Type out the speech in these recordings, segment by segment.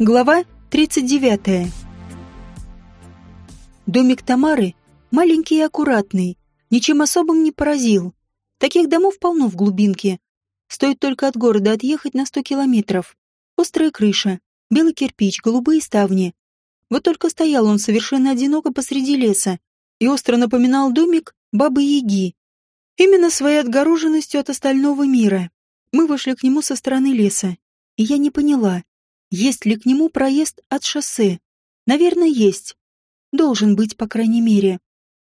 Глава 39. Домик Тамары маленький и аккуратный, ничем особым не поразил. Таких домов полно в глубинке. Стоит только от города отъехать на сто километров. Острая крыша, белый кирпич, голубые ставни. Вот только стоял он совершенно одиноко посреди леса и остро напоминал домик Бабы-Яги. Именно своей отгороженностью от остального мира. Мы вышли к нему со стороны леса, и я не поняла, есть ли к нему проезд от шоссе? Наверное, есть. Должен быть, по крайней мере.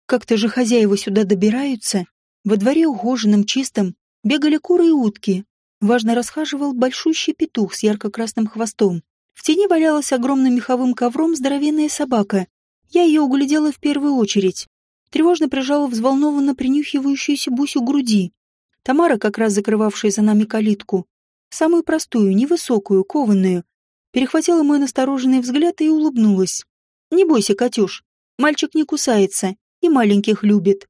Как-то же хозяева сюда добираются. Во дворе ухоженном, чистом, бегали куры и утки. Важно расхаживал большущий петух с ярко-красным хвостом. В тени валялась огромным меховым ковром здоровенная собака. Я ее углядела в первую очередь. Тревожно прижала взволнованно принюхивающуюся Бусю груди. Тамара, как раз закрывавшая за нами калитку, самую простую, невысокую, кованную, перехватила мой настороженный взгляд и улыбнулась. «Не бойся, Катюш, мальчик не кусается и маленьких любит».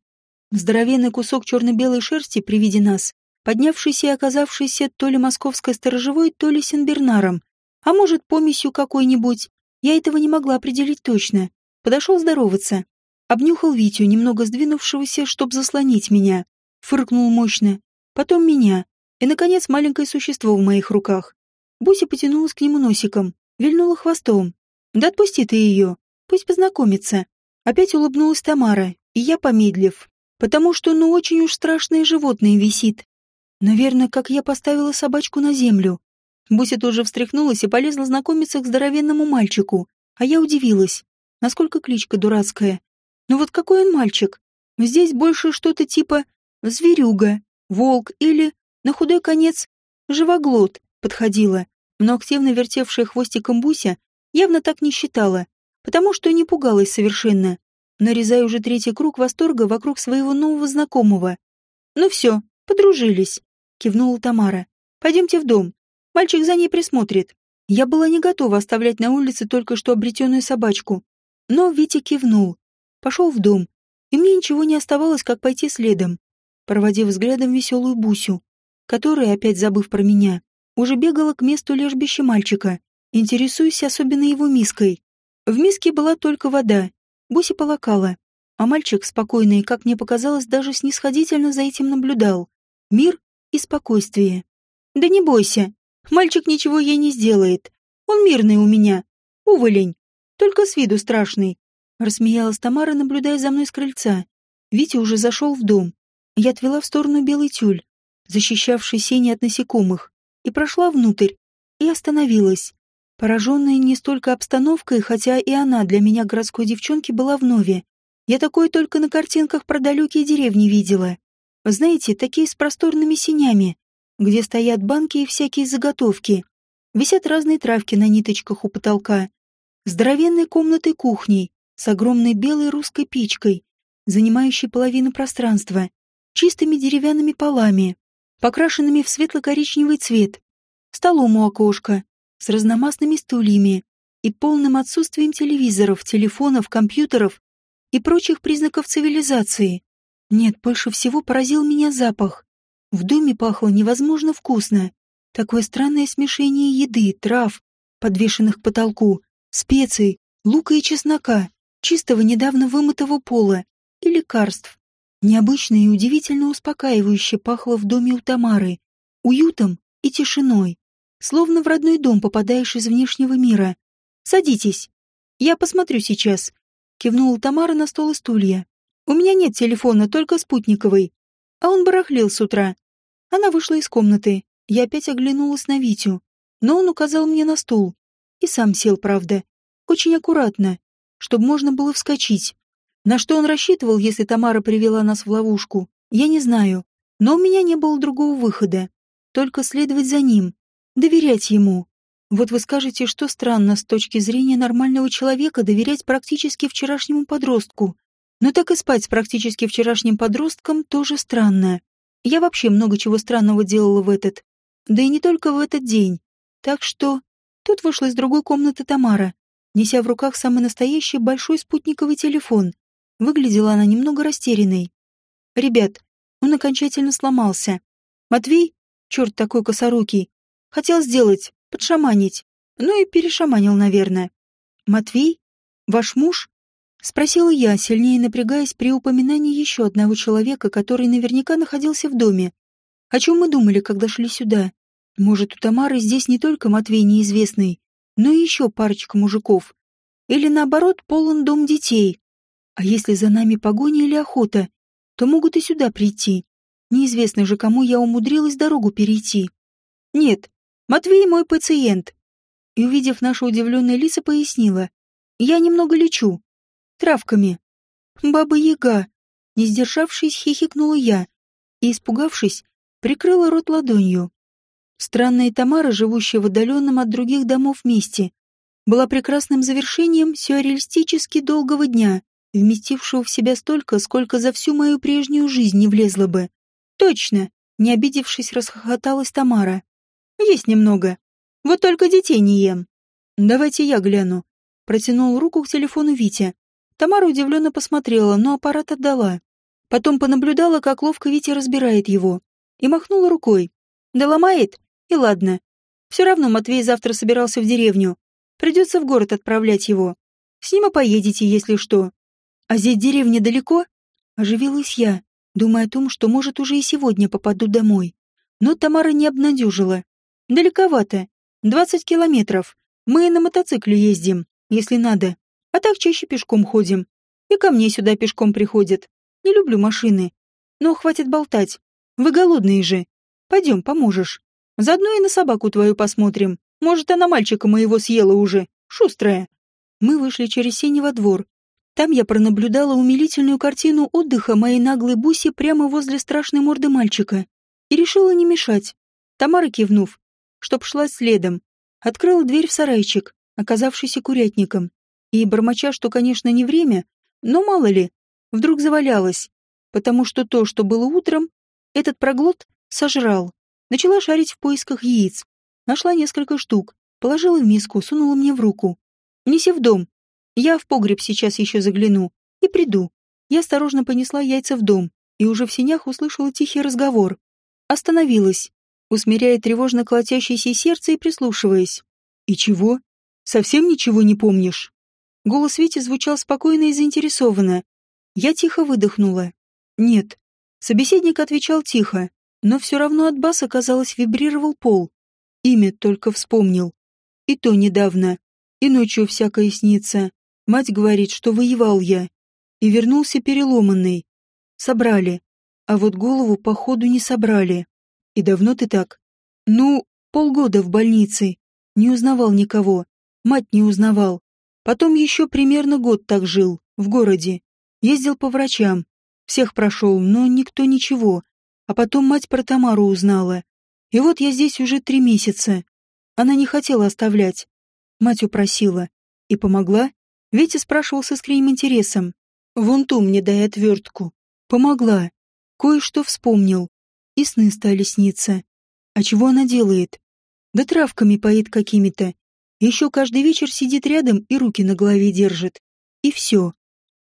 Здоровенный кусок черно-белой шерсти при виде нас, поднявшийся и оказавшийся то ли московской сторожевой, то ли сенбернаром, а может, помесью какой-нибудь. Я этого не могла определить точно. Подошел здороваться. Обнюхал Витю, немного сдвинувшегося, чтоб заслонить меня. Фыркнул мощно. Потом меня. И, наконец, маленькое существо в моих руках. Буся потянулась к нему носиком, вильнула хвостом. «Да отпусти ты ее, пусть познакомится». Опять улыбнулась Тамара, и я помедлив, потому что ну очень уж страшное животное висит. Наверное, как я поставила собачку на землю. Буся тоже встряхнулась и полезла знакомиться к здоровенному мальчику, а я удивилась, насколько кличка дурацкая. Ну вот какой он мальчик? Здесь больше что-то типа зверюга, волк или, на худой конец, живоглот подходила но активно вертевшая хвостиком Буся явно так не считала, потому что не пугалась совершенно, нарезая уже третий круг восторга вокруг своего нового знакомого. «Ну все, подружились», — кивнула Тамара. «Пойдемте в дом. Мальчик за ней присмотрит». Я была не готова оставлять на улице только что обретенную собачку, но Витя кивнул, пошел в дом, и мне ничего не оставалось, как пойти следом, проводив взглядом веселую Бусю, которая, опять забыв про меня, уже бегала к месту лежбища мальчика, интересуясь особенно его миской. В миске была только вода. Буси полакала, а мальчик, спокойный, как мне показалось, даже снисходительно за этим наблюдал. Мир и спокойствие. «Да не бойся, мальчик ничего ей не сделает. Он мирный у меня. Уволень. Только с виду страшный». Рассмеялась Тамара, наблюдая за мной с крыльца. Витя уже зашел в дом. Я отвела в сторону белый тюль, защищавший сени от насекомых и прошла внутрь, и остановилась, пораженная не столько обстановкой, хотя и она для меня городской девчонки была вновь. Я такое только на картинках про далекие деревни видела. Знаете, такие с просторными синями, где стоят банки и всякие заготовки. Висят разные травки на ниточках у потолка. Здоровенной комнатой кухней с огромной белой русской печкой, занимающей половину пространства, чистыми деревянными полами, покрашенными в светло-коричневый цвет, столом у окошка, с разномастными стульями и полным отсутствием телевизоров, телефонов, компьютеров и прочих признаков цивилизации. Нет, больше всего поразил меня запах. В доме пахло невозможно вкусно. Такое странное смешение еды, трав, подвешенных к потолку, специй, лука и чеснока, чистого недавно вымытого пола и лекарств. Необычно и удивительно успокаивающе пахло в доме у Тамары, уютом и тишиной. Словно в родной дом попадаешь из внешнего мира. «Садитесь. Я посмотрю сейчас», — кивнула Тамара на стол и стулья. «У меня нет телефона, только спутниковый. А он барахлил с утра». Она вышла из комнаты. Я опять оглянулась на Витю. Но он указал мне на стул. И сам сел, правда. Очень аккуратно, чтобы можно было вскочить. На что он рассчитывал, если Тамара привела нас в ловушку, я не знаю. Но у меня не было другого выхода. Только следовать за ним, доверять ему. Вот вы скажете, что странно с точки зрения нормального человека доверять практически вчерашнему подростку. Но так и спать с практически вчерашним подростком тоже странно. Я вообще много чего странного делала в этот. Да и не только в этот день. Так что... Тут вышла из другой комнаты Тамара, неся в руках самый настоящий большой спутниковый телефон. Выглядела она немного растерянной. «Ребят, он окончательно сломался. Матвей, черт такой косорукий, хотел сделать, подшаманить. Ну и перешаманил, наверное. Матвей? Ваш муж? Спросила я, сильнее напрягаясь при упоминании еще одного человека, который наверняка находился в доме. О чем мы думали, когда шли сюда? Может, у Тамары здесь не только Матвей неизвестный, но и еще парочка мужиков. Или наоборот, полон дом детей. А если за нами погоня или охота, то могут и сюда прийти. Неизвестно же, кому я умудрилась дорогу перейти. Нет, Матвей мой пациент. И, увидев наши удивленные лица, пояснила. Я немного лечу. Травками. Баба-яга. Не сдержавшись, хихикнула я и, испугавшись, прикрыла рот ладонью. Странная Тамара, живущая в отдаленном от других домов месте, была прекрасным завершением сюрреалистически долгого дня, вместившего в себя столько, сколько за всю мою прежнюю жизнь не влезло бы. Точно, не обидевшись, расхохоталась Тамара. Есть немного. Вот только детей не ем. Давайте я гляну. Протянул руку к телефону Витя. Тамара удивленно посмотрела, но аппарат отдала. Потом понаблюдала, как ловко Витя разбирает его. И махнула рукой. Да ломает? И ладно. Все равно Матвей завтра собирался в деревню. Придется в город отправлять его. С ним и поедете, если что. А здесь деревня далеко? Оживилась я, думая о том, что, может, уже и сегодня попаду домой. Но Тамара не обнадежила. Далековато. Двадцать километров. Мы на мотоцикле ездим, если надо. А так чаще пешком ходим. И ко мне сюда пешком приходят. Не люблю машины. Но хватит болтать. Вы голодные же. Пойдем, поможешь. Заодно и на собаку твою посмотрим. Может, она мальчика моего съела уже. Шустрая. Мы вышли через сени во двор, там я пронаблюдала умилительную картину отдыха моей наглой Буси прямо возле страшной морды мальчика и решила не мешать. Тамара, кивнув, чтоб шла следом, открыла дверь в сарайчик, оказавшийся курятником, и, бормоча, что, конечно, не время, но мало ли, вдруг завалялась, потому что то, что было утром, этот проглот сожрал. Начала шарить в поисках яиц. Нашла несколько штук, положила в миску, сунула мне в руку. «Неси в дом, я в погреб сейчас еще загляну и приду. Я осторожно понесла яйца в дом и уже в синях услышала тихий разговор. Остановилась, усмиряя тревожно колотящееся сердце и прислушиваясь. «И чего? Совсем ничего не помнишь?» Голос Вити звучал спокойно и заинтересованно. Я тихо выдохнула. «Нет». Собеседник отвечал тихо, но все равно от баса, казалось, вибрировал пол. Имя только вспомнил. И то недавно. И ночью всякое снится. Мать говорит, что воевал я. И вернулся переломанный. Собрали. А вот голову, походу, не собрали. И давно ты так? Ну, полгода в больнице. Не узнавал никого. Мать не узнавал. Потом еще примерно год так жил, в городе. Ездил по врачам. Всех прошел, но никто ничего. А потом мать про Тамару узнала. И вот я здесь уже три месяца. Она не хотела оставлять. Мать упросила. И помогла? Витя спрашивал с искренним интересом. «Вон ту мне дай отвертку». Помогла. Кое-что вспомнил. И сны стали сниться. А чего она делает? Да травками поит какими-то. Еще каждый вечер сидит рядом и руки на голове держит. И все.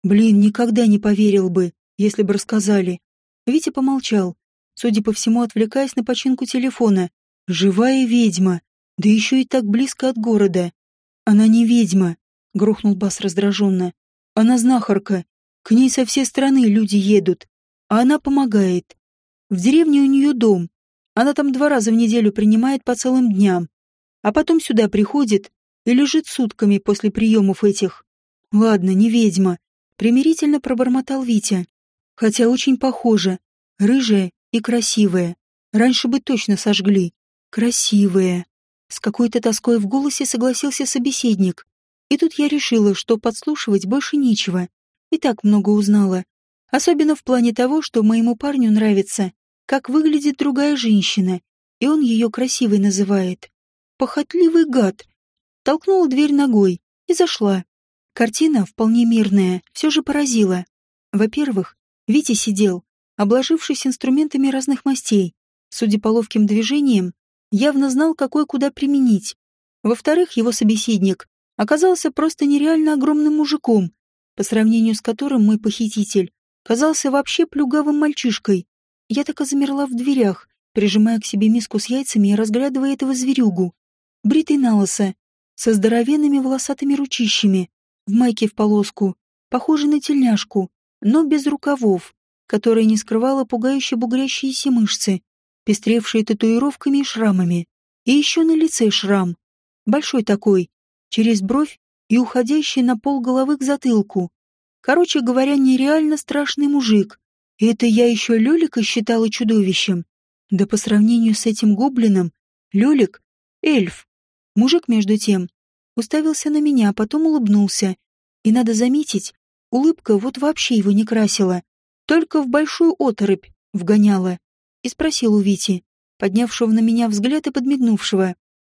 Блин, никогда не поверил бы, если бы рассказали. Витя помолчал, судя по всему, отвлекаясь на починку телефона. Живая ведьма. Да еще и так близко от города. Она не ведьма, грохнул Бас раздраженно. Она знахарка. К ней со всей страны люди едут. А она помогает. В деревне у нее дом. Она там два раза в неделю принимает по целым дням. А потом сюда приходит и лежит сутками после приемов этих. Ладно, не ведьма. Примирительно пробормотал Витя. Хотя очень похоже. Рыжая и красивая. Раньше бы точно сожгли. Красивая. С какой-то тоской в голосе согласился собеседник. И тут я решила, что подслушивать больше нечего. И так много узнала. Особенно в плане того, что моему парню нравится, как выглядит другая женщина, и он ее красивой называет. Похотливый гад. Толкнула дверь ногой и зашла. Картина, вполне мирная, все же поразила. Во-первых, Витя сидел, обложившись инструментами разных мастей. Судя по ловким движениям, явно знал, какой куда применить. Во-вторых, его собеседник оказался просто нереально огромным мужиком, по сравнению с которым мой похититель казался вообще плюгавым мальчишкой. Я так и замерла в дверях, прижимая к себе миску с яйцами и разглядывая этого зверюгу. Бритый налоса, со здоровенными волосатыми ручищами, в майке в полоску, похожей на тельняшку, но без рукавов, которая не скрывала пугающе бугрящиеся мышцы, пестревшие татуировками и шрамами. И еще на лице шрам. Большой такой, через бровь и уходящий на пол головы к затылку. Короче говоря, нереально страшный мужик. И это я еще Лёлика считала чудовищем. Да по сравнению с этим гоблином, Лёлик — эльф. Мужик, между тем, уставился на меня, а потом улыбнулся. И надо заметить, улыбка вот вообще его не красила, только в большую оторопь вгоняла. И спросил у Вити, поднявшего на меня взгляд и подмигнувшего.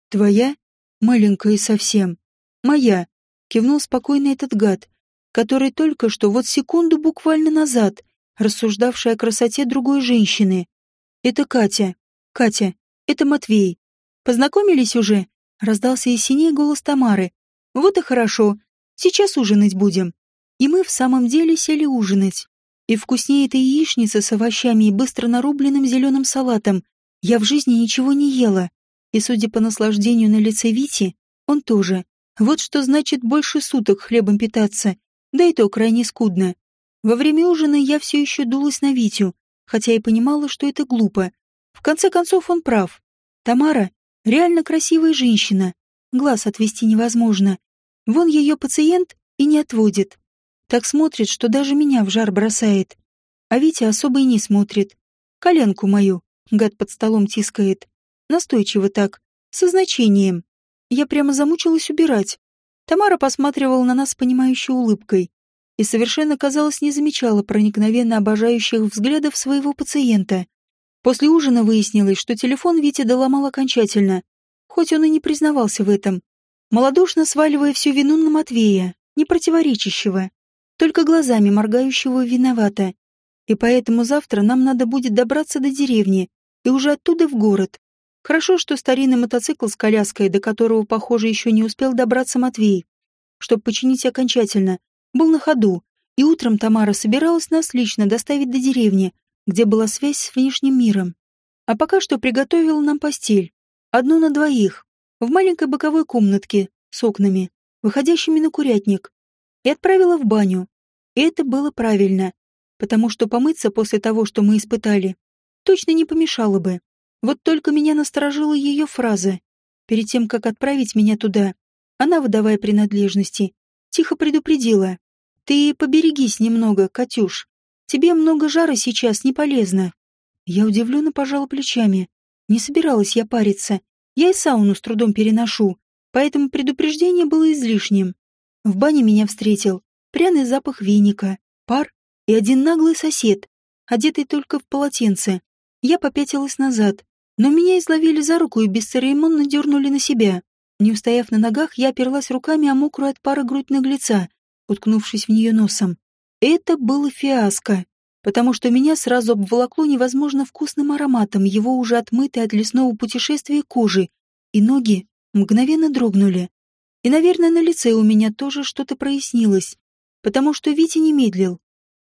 «Твоя? Маленькая совсем. Моя», — кивнул спокойно этот гад, который только что, вот секунду буквально назад, рассуждавший о красоте другой женщины. «Это Катя. Катя, это Матвей. Познакомились уже?» Раздался из синей голос Тамары. «Вот и хорошо. Сейчас ужинать будем». И мы в самом деле сели ужинать. И вкуснее этой яичницы с овощами и быстро нарубленным зеленым салатом я в жизни ничего не ела. И, судя по наслаждению на лице Вити, он тоже. Вот что значит больше суток хлебом питаться. Да и то крайне скудно. Во время ужина я все еще дулась на Витю, хотя и понимала, что это глупо. В конце концов, он прав. Тамара — реально красивая женщина. Глаз отвести невозможно. Вон ее пациент и не отводит. Так смотрит, что даже меня в жар бросает. А Витя особо и не смотрит. Коленку мою, гад под столом тискает. Настойчиво так, со значением. Я прямо замучилась убирать. Тамара посматривала на нас понимающей улыбкой и совершенно, казалось, не замечала проникновенно обожающих взглядов своего пациента. После ужина выяснилось, что телефон Витя доломал окончательно, хоть он и не признавался в этом, малодушно сваливая всю вину на Матвея, не противоречащего только глазами моргающего виновата. И поэтому завтра нам надо будет добраться до деревни и уже оттуда в город. Хорошо, что старинный мотоцикл с коляской, до которого, похоже, еще не успел добраться Матвей, чтобы починить окончательно, был на ходу, и утром Тамара собиралась нас лично доставить до деревни, где была связь с внешним миром. А пока что приготовила нам постель. Одну на двоих, в маленькой боковой комнатке с окнами, выходящими на курятник, и отправила в баню, и это было правильно, потому что помыться после того, что мы испытали, точно не помешало бы. Вот только меня насторожила ее фраза. Перед тем, как отправить меня туда, она, выдавая принадлежности, тихо предупредила. «Ты поберегись немного, Катюш. Тебе много жара сейчас не полезно». Я удивленно пожала плечами. Не собиралась я париться. Я и сауну с трудом переношу, поэтому предупреждение было излишним. В бане меня встретил пряный запах веника, пар и один наглый сосед, одетый только в полотенце. Я попятилась назад, но меня изловили за руку и бесцеремонно дернули на себя. Не устояв на ногах, я оперлась руками о мокрую от пара грудь наглеца, уткнувшись в нее носом. Это было фиаско, потому что меня сразу обволокло невозможно вкусным ароматом его уже отмытой от лесного путешествия кожи, и ноги мгновенно дрогнули. И, наверное, на лице у меня тоже что-то прояснилось потому что Витя не медлил.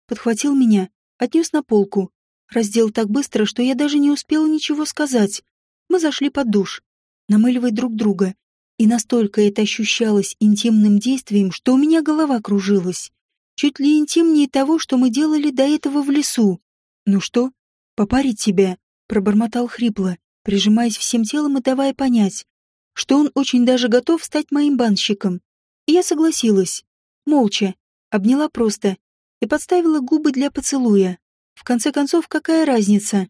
Подхватил меня, отнес на полку, раздел так быстро, что я даже не успела ничего сказать. Мы зашли под душ, намыливать друг друга, и настолько это ощущалось интимным действием, что у меня голова кружилась. Чуть ли интимнее того, что мы делали до этого в лесу. «Ну что, попарить тебя?» — пробормотал хрипло, прижимаясь всем телом и давая понять, что он очень даже готов стать моим банщиком. И я согласилась, молча, Обняла просто и подставила губы для поцелуя. В конце концов, какая разница?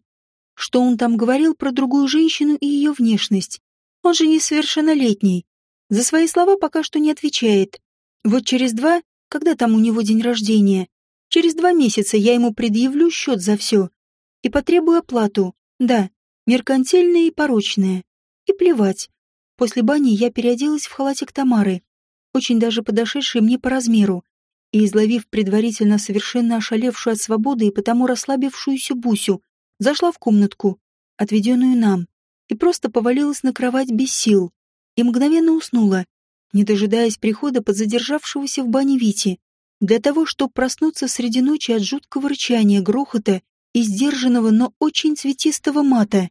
Что он там говорил про другую женщину и ее внешность? Он же несовершеннолетний. За свои слова пока что не отвечает. Вот через два, когда там у него день рождения, через два месяца я ему предъявлю счет за все и потребую оплату. Да, меркантильная и порочная. И плевать. После бани я переоделась в халатик Тамары, очень даже подошедший мне по размеру, и, изловив предварительно совершенно ошалевшую от свободы и потому расслабившуюся Бусю, зашла в комнатку, отведенную нам, и просто повалилась на кровать без сил, и мгновенно уснула, не дожидаясь прихода подзадержавшегося в бане Вити, для того, чтобы проснуться среди ночи от жуткого рычания, грохота и сдержанного, но очень цветистого мата.